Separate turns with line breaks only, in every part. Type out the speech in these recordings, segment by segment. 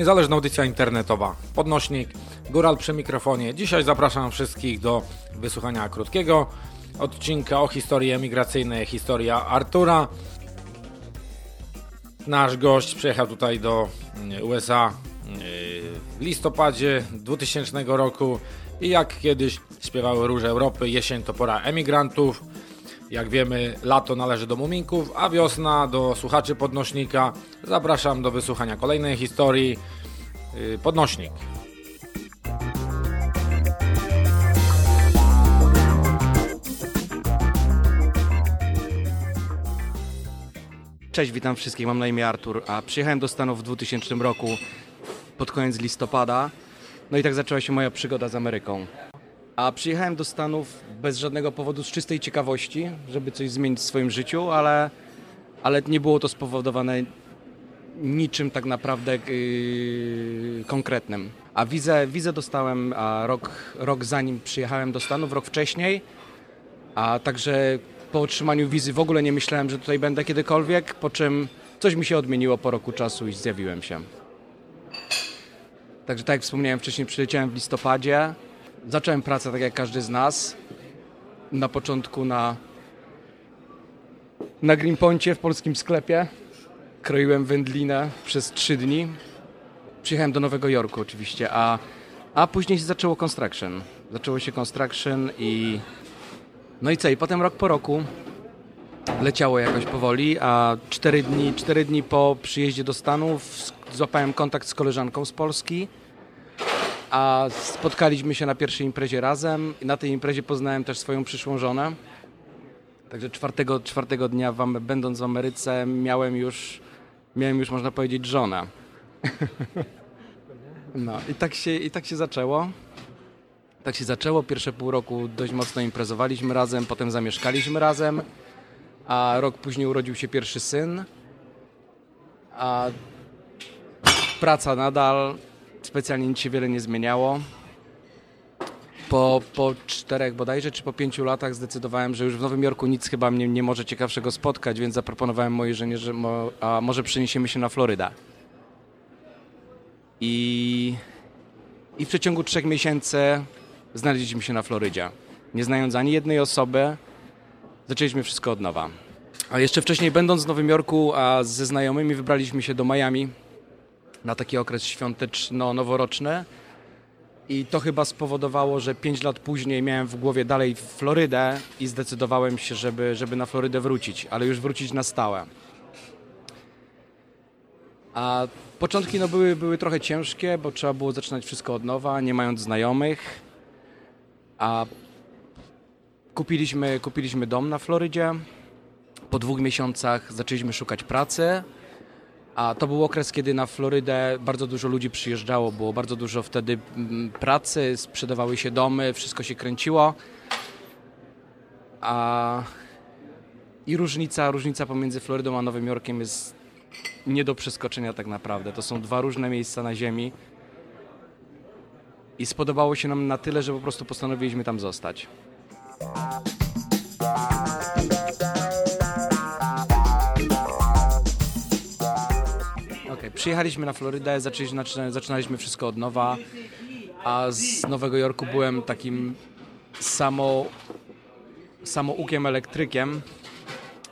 Niezależna audycja internetowa. Podnośnik, Góral przy mikrofonie. Dzisiaj zapraszam wszystkich do wysłuchania krótkiego odcinka o historii emigracyjnej, historia Artura. Nasz gość przyjechał tutaj do mm, USA yy, w listopadzie 2000 roku i jak kiedyś śpiewały Róże Europy, jesień to pora emigrantów. Jak wiemy, lato należy do muminków, a wiosna do słuchaczy podnośnika. Zapraszam do wysłuchania kolejnej historii. Yy, Podnośnik.
Cześć, witam wszystkich, mam na imię Artur, a przyjechałem do Stanów w 2000 roku pod koniec listopada. No i tak zaczęła się moja przygoda z Ameryką. A przyjechałem do Stanów bez żadnego powodu, z czystej ciekawości, żeby coś zmienić w swoim życiu, ale, ale nie było to spowodowane niczym tak naprawdę yy, konkretnym. A wizę, wizę dostałem a rok, rok zanim przyjechałem do Stanów, rok wcześniej, a także po otrzymaniu wizy w ogóle nie myślałem, że tutaj będę kiedykolwiek, po czym coś mi się odmieniło po roku czasu i zjawiłem się. Także tak jak wspomniałem wcześniej, przyleciałem w listopadzie. Zacząłem pracę tak jak każdy z nas. Na początku na, na Greenpointie w polskim sklepie. Kroiłem wędlinę przez trzy dni. Przyjechałem do Nowego Jorku oczywiście, a, a później się zaczęło construction. Zaczęło się construction i no i co? I potem rok po roku leciało jakoś powoli, a cztery dni, cztery dni po przyjeździe do Stanów złapałem kontakt z koleżanką z Polski, a spotkaliśmy się na pierwszej imprezie razem na tej imprezie poznałem też swoją przyszłą żonę. Także czwartego, czwartego dnia, w, będąc w Ameryce, miałem już, miałem już można powiedzieć, żonę. No i tak się, i tak się zaczęło. Tak się zaczęło. Pierwsze pół roku dość mocno imprezowaliśmy razem, potem zamieszkaliśmy razem, a rok później urodził się pierwszy syn. A praca nadal, specjalnie nic się wiele nie zmieniało. Po, po czterech bodajże, czy po pięciu latach zdecydowałem, że już w Nowym Jorku nic chyba mnie nie może ciekawszego spotkać, więc zaproponowałem mojej żonie, że mo, a może przeniesiemy się na Florydę. I, I w przeciągu trzech miesięcy znaleźliśmy się na Florydzie. Nie znając ani jednej osoby, zaczęliśmy wszystko od nowa. A jeszcze wcześniej, będąc w Nowym Jorku, a ze znajomymi wybraliśmy się do Miami na taki okres świąteczno-noworoczny. I to chyba spowodowało, że 5 lat później miałem w głowie dalej Florydę i zdecydowałem się, żeby, żeby na Florydę wrócić, ale już wrócić na stałe. A początki no, były, były trochę ciężkie, bo trzeba było zaczynać wszystko od nowa, nie mając znajomych. A kupiliśmy, kupiliśmy dom na Florydzie. Po dwóch miesiącach zaczęliśmy szukać pracy. A to był okres, kiedy na Florydę bardzo dużo ludzi przyjeżdżało. Było bardzo dużo wtedy mm, pracy, sprzedawały się domy, wszystko się kręciło. A... I różnica, różnica pomiędzy Florydą a Nowym Jorkiem jest nie do przeskoczenia tak naprawdę. To są dwa różne miejsca na ziemi. I spodobało się nam na tyle, że po prostu postanowiliśmy tam zostać. Przyjechaliśmy na Florydę, zaczęliśmy, zaczyna- zaczynaliśmy wszystko od nowa, a z Nowego Jorku byłem takim samo, samoukiem elektrykiem,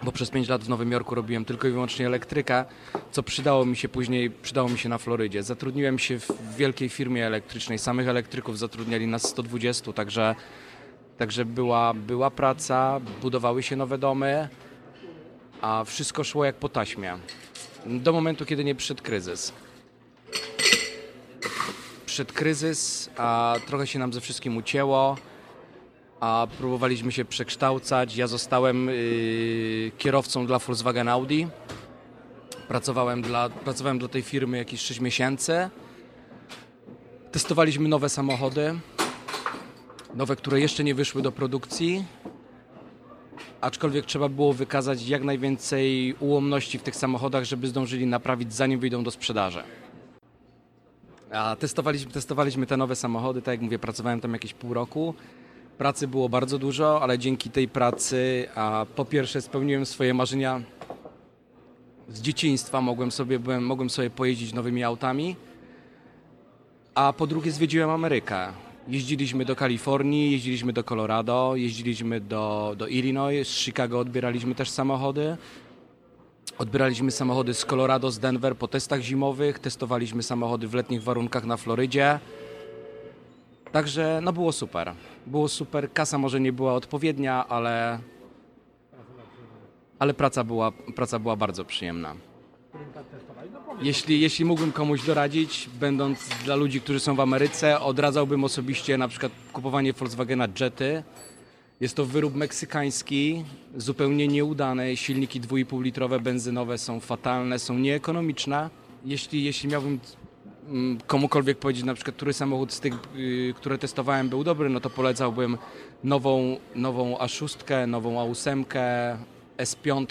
bo przez 5 lat w Nowym Jorku robiłem tylko i wyłącznie elektrykę, co przydało mi się później, przydało mi się na Florydzie. Zatrudniłem się w wielkiej firmie elektrycznej, samych elektryków zatrudniali nas 120, także, także była, była praca, budowały się nowe domy a wszystko szło jak po taśmie. Do momentu, kiedy nie przyszedł kryzys. Przyszedł kryzys, a trochę się nam ze wszystkim ucięło, a próbowaliśmy się przekształcać. Ja zostałem yy, kierowcą dla Volkswagen Audi. Pracowałem dla, pracowałem dla tej firmy jakieś 6 miesięcy. Testowaliśmy nowe samochody, nowe, które jeszcze nie wyszły do produkcji, aczkolwiek trzeba było wykazać jak najwięcej ułomności w tych samochodach, żeby zdążyli naprawić zanim wyjdą do sprzedaży. A testowaliśmy, testowaliśmy te nowe samochody, tak jak mówię, pracowałem tam jakieś pół roku. Pracy było bardzo dużo, ale dzięki tej pracy, a po pierwsze spełniłem swoje marzenia z dzieciństwa, mogłem sobie, byłem, mogłem sobie pojeździć nowymi autami, a po drugie zwiedziłem Amerykę. Jeździliśmy do Kalifornii, jeździliśmy do Colorado, jeździliśmy do, do Illinois, z Chicago odbieraliśmy też samochody. Odbieraliśmy samochody z Colorado, z Denver po testach zimowych, testowaliśmy samochody w letnich warunkach na Florydzie. Także no było super. Było super. Kasa może nie była odpowiednia, ale, ale praca, była, praca była bardzo przyjemna. Jeśli, jeśli mógłbym komuś doradzić, będąc dla ludzi, którzy są w Ameryce, odradzałbym osobiście na przykład kupowanie Volkswagena Jety. Jest to wyrób meksykański, zupełnie nieudany. Silniki 2,5 litrowe benzynowe są fatalne, są nieekonomiczne. Jeśli, jeśli miałbym mm, komukolwiek powiedzieć na przykład, który samochód z tych, yy, które testowałem był dobry, no to polecałbym nową, nową A6, nową A8, S5.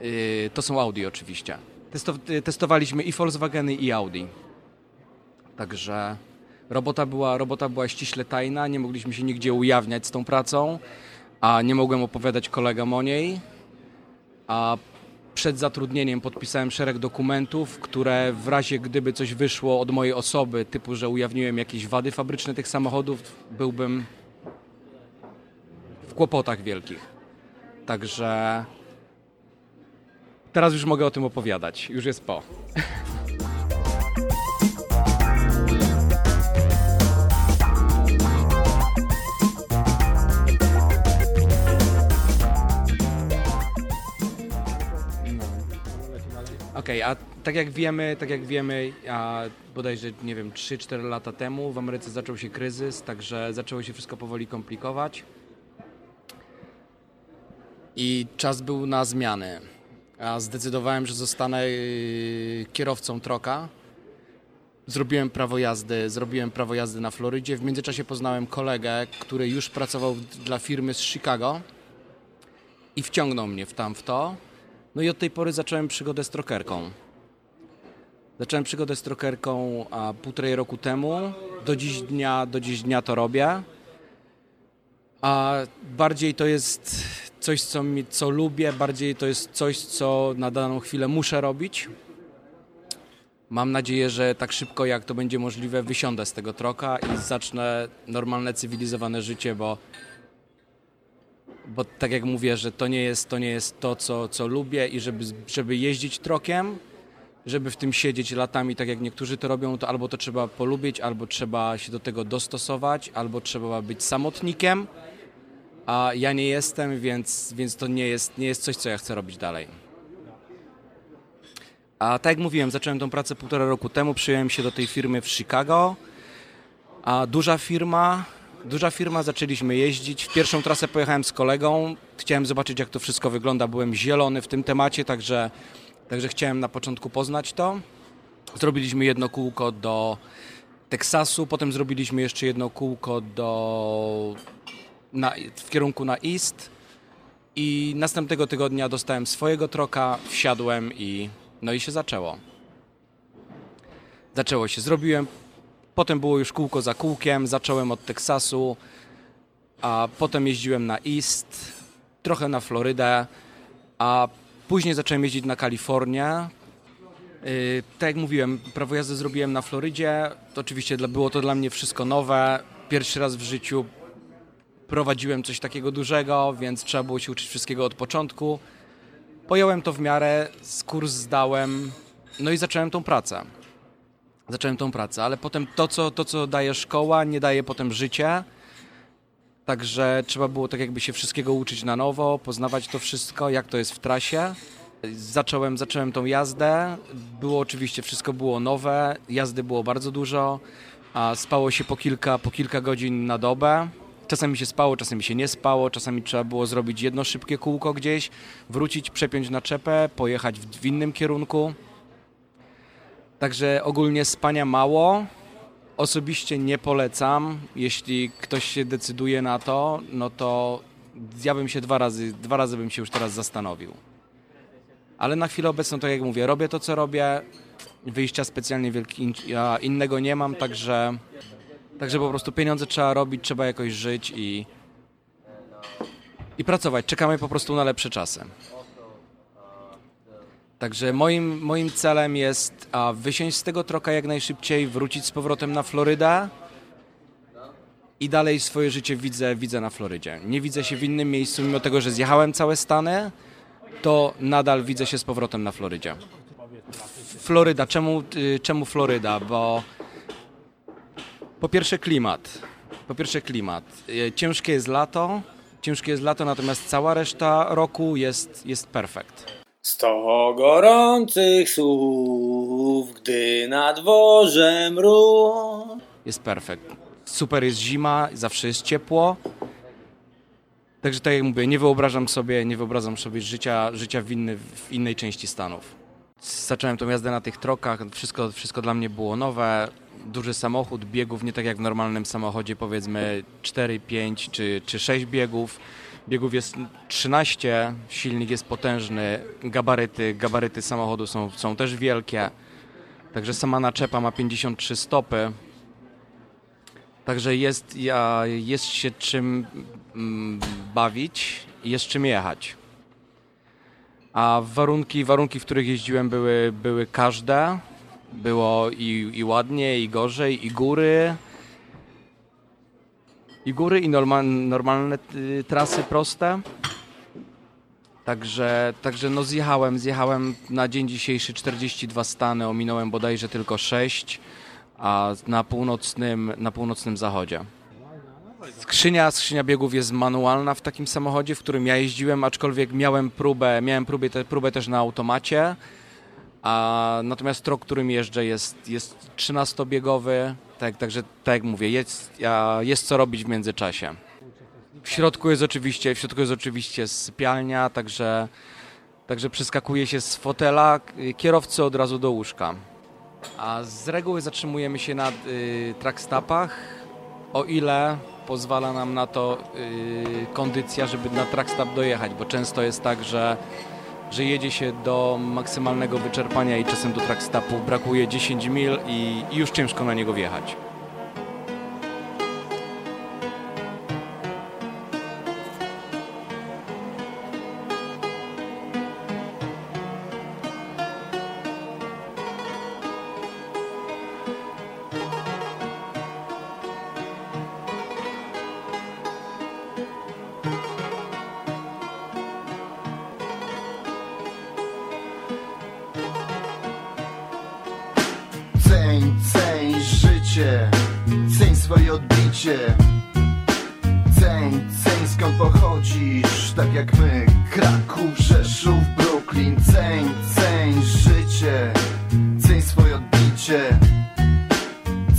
Yy, to są Audi oczywiście. Testo, testowaliśmy i Volkswageny i Audi. Także robota była, robota była ściśle tajna, nie mogliśmy się nigdzie ujawniać z tą pracą, a nie mogłem opowiadać kolegom o niej. A przed zatrudnieniem podpisałem szereg dokumentów, które w razie gdyby coś wyszło od mojej osoby, typu, że ujawniłem jakieś wady fabryczne tych samochodów, byłbym w kłopotach wielkich. Także Teraz już mogę o tym opowiadać. Już jest po. Okej, okay, a tak jak wiemy, tak jak wiemy, a bodajże, nie wiem, 3-4 lata temu w Ameryce zaczął się kryzys, także zaczęło się wszystko powoli komplikować. I czas był na zmiany. Ja zdecydowałem, że zostanę y, kierowcą troka. Zrobiłem prawo jazdy, zrobiłem prawo jazdy na Florydzie. W międzyczasie poznałem kolegę, który już pracował dla firmy z Chicago i wciągnął mnie w tam w to. No i od tej pory zacząłem przygodę z trokerką. Zacząłem przygodę z trokerką a półtorej roku temu. Do dziś dnia, do dziś dnia to robię. A bardziej to jest coś, co, mi, co lubię, bardziej to jest coś, co na daną chwilę muszę robić. Mam nadzieję, że tak szybko jak to będzie możliwe, wysiądę z tego troka i zacznę normalne, cywilizowane życie, bo, bo tak jak mówię, że to nie jest to, nie jest to co, co lubię i żeby, żeby jeździć trokiem, żeby w tym siedzieć latami, tak jak niektórzy to robią, to albo to trzeba polubić, albo trzeba się do tego dostosować, albo trzeba być samotnikiem a ja nie jestem, więc, więc to nie jest, nie jest coś, co ja chcę robić dalej. A tak jak mówiłem, zacząłem tą pracę półtora roku temu, przyjąłem się do tej firmy w Chicago, a duża firma, duża firma, zaczęliśmy jeździć. W pierwszą trasę pojechałem z kolegą, chciałem zobaczyć jak to wszystko wygląda, byłem zielony w tym temacie, także, także chciałem na początku poznać to. Zrobiliśmy jedno kółko do Teksasu, potem zrobiliśmy jeszcze jedno kółko do na, w kierunku na East i następnego tygodnia dostałem swojego troka, wsiadłem i no i się zaczęło. Zaczęło się, zrobiłem, potem było już kółko za kółkiem, zacząłem od Teksasu, a potem jeździłem na East, trochę na Florydę, a później zacząłem jeździć na Kalifornię. Yy, tak jak mówiłem, prawo jazdy zrobiłem na Florydzie. To oczywiście było to dla mnie wszystko nowe. Pierwszy raz w życiu prowadziłem coś takiego dużego, więc trzeba było się uczyć wszystkiego od początku. Pojąłem to w miarę, kurs zdałem, no i zacząłem tą pracę. Zacząłem tą pracę, ale potem to co, to, co daje szkoła, nie daje potem życie. Także trzeba było tak jakby się wszystkiego uczyć na nowo, poznawać to wszystko, jak to jest w trasie. Zacząłem, zacząłem tą jazdę. Było oczywiście, wszystko było nowe, jazdy było bardzo dużo, a spało się po kilka, po kilka godzin na dobę. Czasami się spało, czasami się nie spało, czasami trzeba było zrobić jedno szybkie kółko gdzieś, wrócić, przepiąć naczepę, pojechać w, innym kierunku. Także ogólnie spania mało. Osobiście nie polecam. Jeśli ktoś się decyduje na to, no to ja bym się dwa razy, dwa razy bym się już teraz zastanowił. Ale na chwilę obecną, tak jak mówię, robię to, co robię. Wyjścia specjalnie wielki, innego nie mam, także, także po prostu pieniądze trzeba robić, trzeba jakoś żyć i, i pracować. Czekamy po prostu na lepsze czasy. Także moim, moim celem jest a, wysiąść z tego troka jak najszybciej, wrócić z powrotem na Florydę i dalej swoje życie widzę, widzę na Florydzie. Nie widzę się w innym miejscu, mimo tego, że zjechałem całe Stany, to nadal widzę się z powrotem na Florydzie. Floryda, czemu, y, czemu Floryda? Bo po pierwsze klimat. Po pierwsze klimat. Y, ciężkie jest lato, ciężkie jest lato, natomiast cała reszta roku jest, jest perfekt.
Sto gorących słów, gdy na dworze mróz.
Jest perfekt. Super jest zima, zawsze jest ciepło. Także tak jak mówię, nie wyobrażam sobie, nie wyobrażam sobie życia, życia w, inny, w innej części Stanów. Zacząłem tą jazdę na tych trokach, wszystko, wszystko dla mnie było nowe. Duży samochód, biegów nie tak jak w normalnym samochodzie, powiedzmy 4, 5 czy, czy 6 biegów. Biegów jest 13, silnik jest potężny, gabaryty, gabaryty samochodu są, są też wielkie. Także sama naczepa ma 53 stopy. Także jest, jest się czym mm, bawić i jest czym jechać. A warunki, warunki, w których jeździłem były, były każde. Było i, i ładnie, i gorzej, i góry, i góry, i normal, normalne y, trasy proste. Także, także no zjechałem, zjechałem na dzień dzisiejszy 42 stany, ominąłem bodajże tylko 6, a na północnym, na północnym zachodzie. Skrzynia, skrzynia biegów jest manualna w takim samochodzie, w którym ja jeździłem, aczkolwiek miałem próbę, miałem próbę, te, próbę też na automacie, a natomiast trok, którym jeżdżę jest, jest 13-biegowy, tak, także tak jak mówię, jest, jest co robić w międzyczasie. W środku jest oczywiście, w środku jest oczywiście sypialnia, także, także przeskakuje się z fotela kierowcy od razu do łóżka. A z reguły zatrzymujemy się na y, trackstapach, o ile pozwala nam na to y, kondycja, żeby na trackstap dojechać, bo często jest tak, że że jedzie się do maksymalnego wyczerpania i czasem do trackstapu brakuje 10 mil i już ciężko na niego wjechać.
Odbicie Ceń, ceń skąd pochodzisz? Tak jak my Kraków, Rzeszów, Brooklyn. Ceń, ceń życie. Ceń swoje odbicie.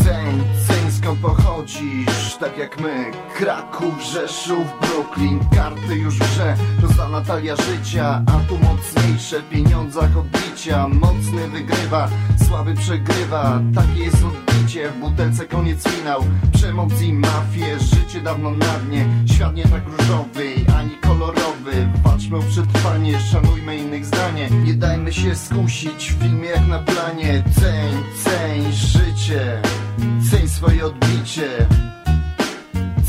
Ceń, ceń skąd pochodzisz? Tak jak my Kraków, Rzeszów, Brooklyn. Karty już w grze. Rozdana talia życia A tu mocniejsze w pieniądzach odbicia. Mocny wygrywa, słaby przegrywa. Takie jest odbicie W butelce koniec finał. Przemoc i mafię Życie dawno na dnie. Świat nie tak różowy Ani kolorowy. Walczmy o przetrwanie Szanujmy innych zdanie. Nie dajmy się skusić W filmie jak na planie. Ceń, ceń, życie Ceń swoje odbicie.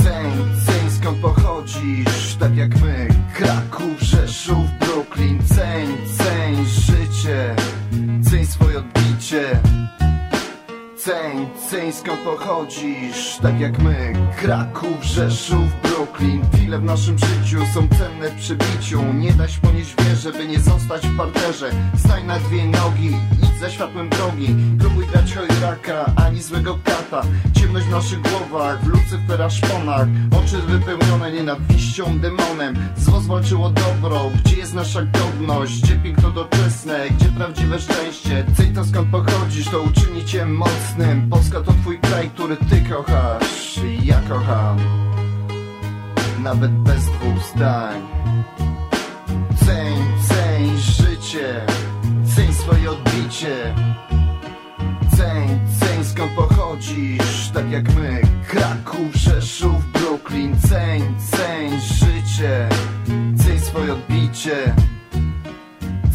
Ceń, ceń skąd pochodzisz Tak jak my Kraków, Rzeszów, Brooklyn. Ceń, ceń Ceń Ceń, skąd pochodzisz, tak jak my. Kraków, Rzeszów, Brooklyn Chwile w naszym życiu są cenne w przebiciu. Nie da się ponieść wierze, by nie zostać w parterze. Stań na dwie nogi, idź za światłem drogi. Próbuj grać chojraka, ani złego kata. Ciemność w naszych głowach, w lucyfera szponach Oczy wypełnione nienawiścią, demonem. Zło zwalczyło dobro, gdzie jest nasza godność? Gdzie piękno doczesne, gdzie prawdziwe szczęście? Ceń to skąd pochodzisz, to uczyni cię mocnym Polska to twój kraj, który ty kochasz i ja kocham. Nawet bez dwóch zdań. Ceń, ceń życie Ceń swoje odbicie. Ceń, ceń skąd pochodzisz Tak jak my. Kraków, Rzeszów, Brooklyn Ceń, ceń życie Ceń swoje odbicie.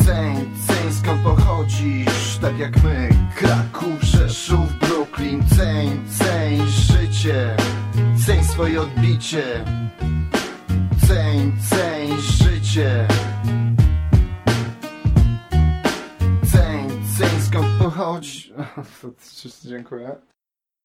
Ceń, pochodzisz Tak jak my Kraków, Rzeszów, Brooklyn Ceń, ceń życie Ceń swoje odbicie Ceń, ceń życie Ceń, ceń skąd pochodzi
Dziękuję.